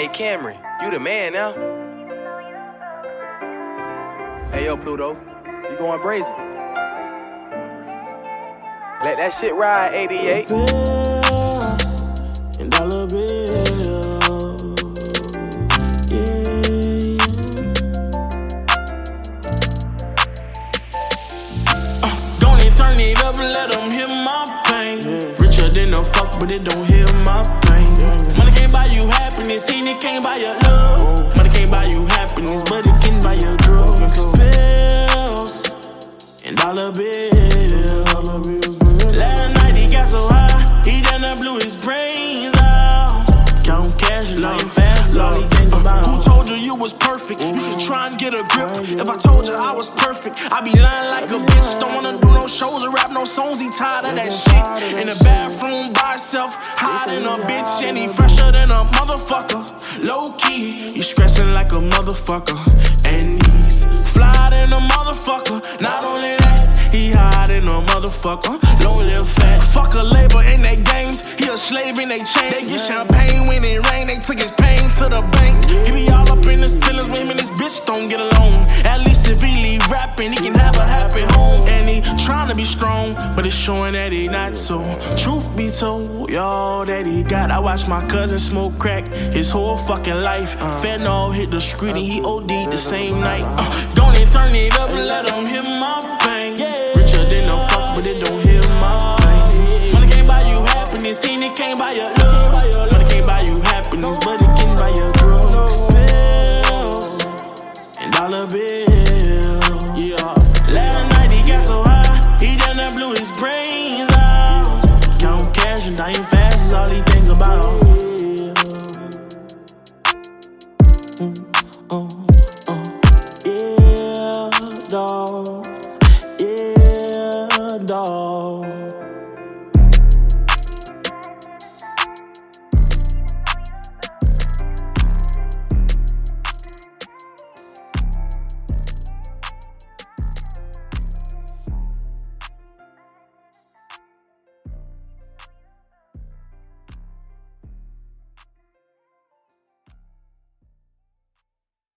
Hey Cameron, you the man now. Hey yo, Pluto, you going brazen? Let that shit ride, 88. Bills and dollar bills. Yeah. Uh, Don't turn it up and let them hear my pain. Richer than a fuck, but it don't hear my pain. Money can't buy you happiness, and it can't buy your love. Money can't buy you happiness, but it can buy your drugs. Bills and dollar bills. Last night he got so high, he done blew his brains out. Count cash, lying fast, all he. Who told you you was perfect? You should try and get a grip. If I told you I was perfect, I'd be lying like a bitch. Don't wanna do no shows or rap no songs, he tired of that shit. In the bathroom by himself, hiding a bitch, and he fresher than a motherfucker. Low key, he stressing like a motherfucker, and he's fly than a motherfucker. Not only that, he hide in a motherfucker. Long live fat. Fuck a labor in they games. He a slave in they chains. They get champagne when it rain. They took his pain to the bank. He be all up in his feelings. when Him and his bitch don't get along. At least mental. Truth be told, y'all that he got. I watched my cousin smoke crack his whole fucking life. Fentanyl hit the street and he OD'd the same night. Uh, don't it turn it up and let him hear my pain. Richer than the fuck, but it don't heal my pain. Money can't buy you happiness, seen it can't buy your love. Money can't buy you happiness, but it can buy your drugs, pills, and dollar bills.